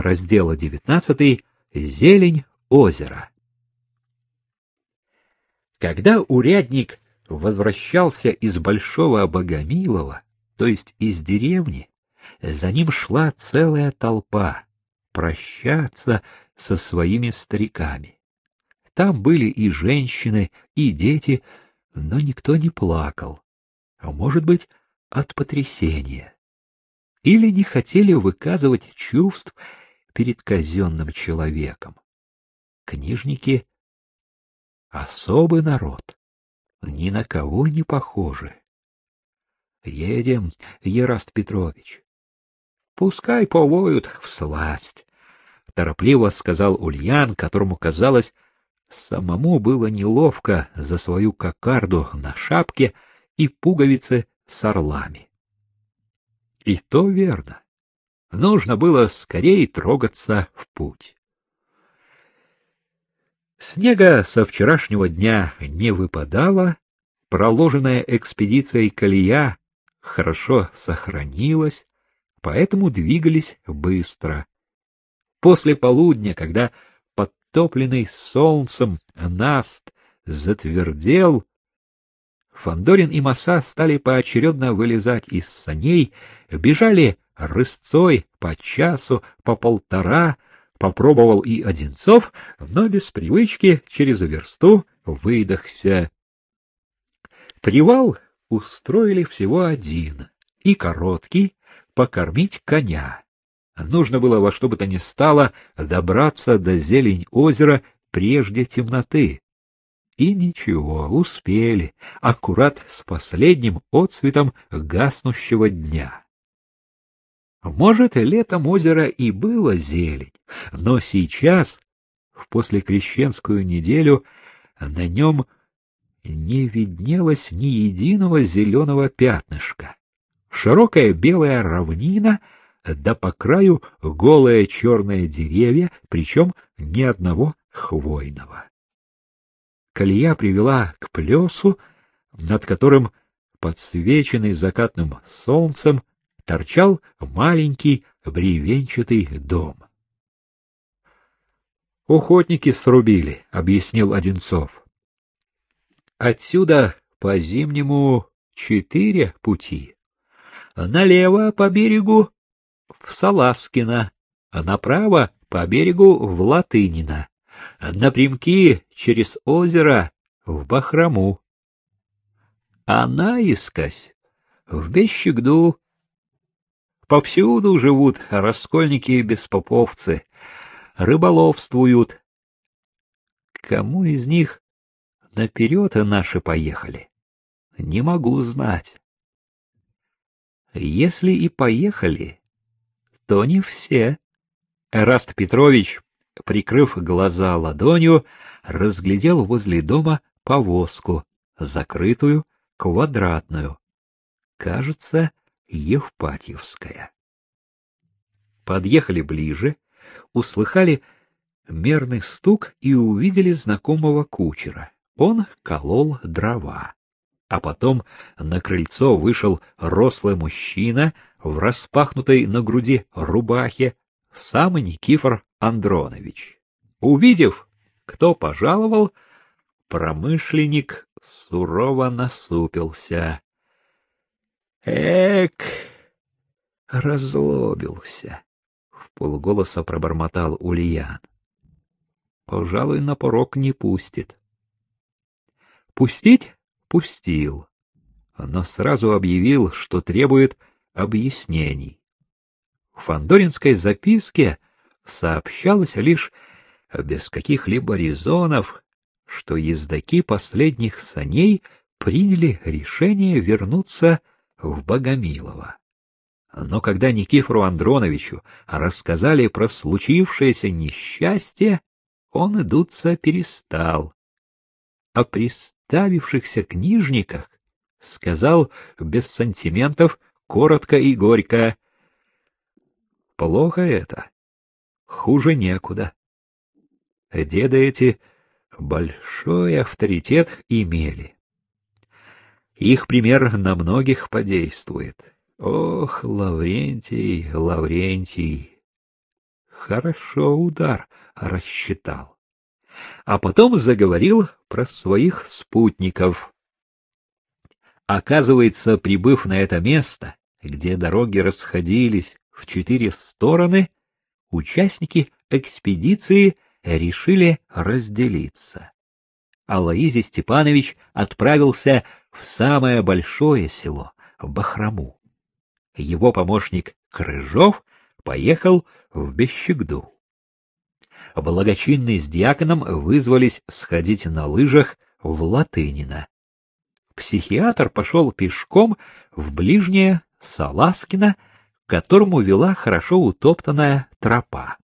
раздела 19 «Зелень озера». Когда урядник возвращался из Большого Богомилова, то есть из деревни, за ним шла целая толпа прощаться со своими стариками. Там были и женщины, и дети, но никто не плакал. А может быть, от потрясения. Или не хотели выказывать чувств перед казенным человеком. Книжники — особый народ, ни на кого не похожи. Едем, Ераст Петрович. Пускай повоют в сласть, — торопливо сказал Ульян, которому казалось, самому было неловко за свою кокарду на шапке и пуговицы с орлами. И то верно. Нужно было скорее трогаться в путь. Снега со вчерашнего дня не выпадало, проложенная экспедицией колея хорошо сохранилась, поэтому двигались быстро. После полудня, когда подтопленный солнцем наст затвердел, Фандорин и Маса стали поочередно вылезать из саней, бежали рысцой по часу, по полтора, попробовал и Одинцов, но без привычки через версту выдохся. Привал устроили всего один, и короткий, покормить коня. Нужно было во что бы то ни стало добраться до зелень озера прежде темноты. И ничего, успели, аккурат с последним отцветом гаснущего дня. Может, летом озеро и было зелень, но сейчас, в послекрещенскую неделю, на нем не виднелось ни единого зеленого пятнышка. Широкая белая равнина, да по краю голые черные деревья, причем ни одного хвойного. Колея привела к плесу, над которым, подсвеченный закатным солнцем, торчал маленький бревенчатый дом. «Охотники срубили», — объяснил Одинцов. «Отсюда по-зимнему четыре пути. Налево по берегу в Саласкино, а направо по берегу в Латынино, напрямки через озеро в Бахраму. А наискось в Бещегду. Повсюду живут раскольники и беспоповцы, рыболовствуют. Кому из них наперед наши поехали? Не могу знать. Если и поехали, то не все. Эраст Петрович, прикрыв глаза ладонью, разглядел возле дома повозку, закрытую, квадратную. Кажется, Евпатьевская. Подъехали ближе, услыхали мерный стук и увидели знакомого кучера. Он колол дрова а потом на крыльцо вышел рослый мужчина в распахнутой на груди рубахе, сам Никифор Андронович. Увидев, кто пожаловал, промышленник сурово насупился. Эк, разлобился, в полголоса пробормотал Ульян. Пожалуй, на порог не пустит. Пустить пустил, но сразу объявил, что требует объяснений. В фандоринской записке сообщалось лишь без каких-либо резонов, что ездаки последних саней приняли решение вернуться в Богомилово. Но когда Никифору Андроновичу рассказали про случившееся несчастье, он идуться перестал, а представившихся книжниках сказал без сантиментов, коротко и горько. Плохо это. Хуже некуда. Деды эти большой авторитет имели. Их пример на многих подействует. Ох, Лаврентий, Лаврентий, хорошо удар рассчитал. А потом заговорил про своих спутников. Оказывается, прибыв на это место, где дороги расходились в четыре стороны, участники экспедиции решили разделиться. Алоизий Степанович отправился в самое большое село, в Бахраму. Его помощник Крыжов поехал в Бещегду. Благочинный с диаконом вызвались сходить на лыжах в Латынино. Психиатр пошел пешком в ближнее Саласкино, к которому вела хорошо утоптанная тропа.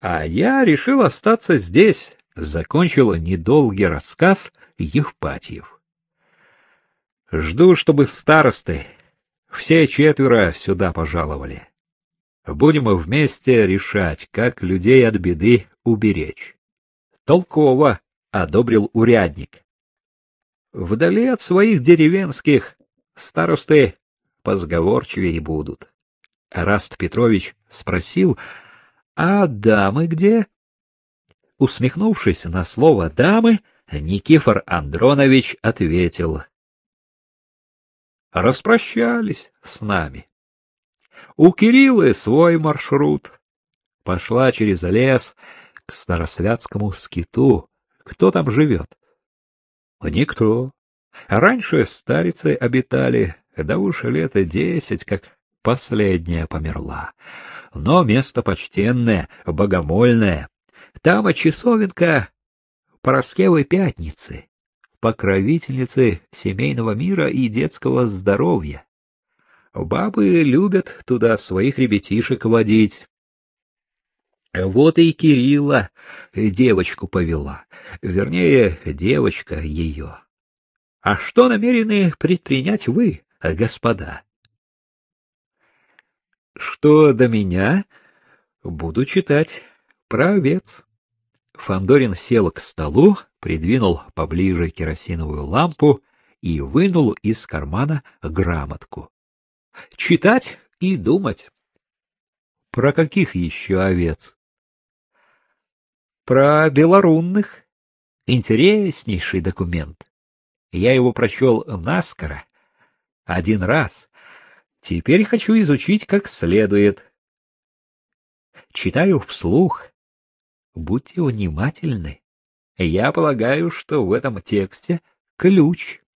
А я решил остаться здесь, закончил недолгий рассказ Евпатьев. Жду, чтобы старосты все четверо сюда пожаловали. Будем вместе решать, как людей от беды уберечь. Толково, — одобрил урядник. Вдали от своих деревенских старосты позговорчивее будут. Раст Петрович спросил, а дамы где? Усмехнувшись на слово «дамы», Никифор Андронович ответил. Распрощались с нами. У Кириллы свой маршрут. Пошла через лес к Старосвятскому скиту. Кто там живет? Никто. Раньше старицы обитали, да уж лет десять, как последняя померла. Но место почтенное, богомольное. Там часовенка Пороскевой Пятницы, покровительницы семейного мира и детского здоровья. Бабы любят туда своих ребятишек водить. Вот и Кирилла девочку повела, вернее, девочка ее. А что намерены предпринять вы, господа? Что до меня, буду читать про овец. Фандорин сел к столу, придвинул поближе керосиновую лампу и вынул из кармана грамотку. Читать и думать. Про каких еще овец? Про белорунных. Интереснейший документ. Я его прочел наскоро, один раз. Теперь хочу изучить как следует. Читаю вслух. Будьте внимательны. Я полагаю, что в этом тексте ключ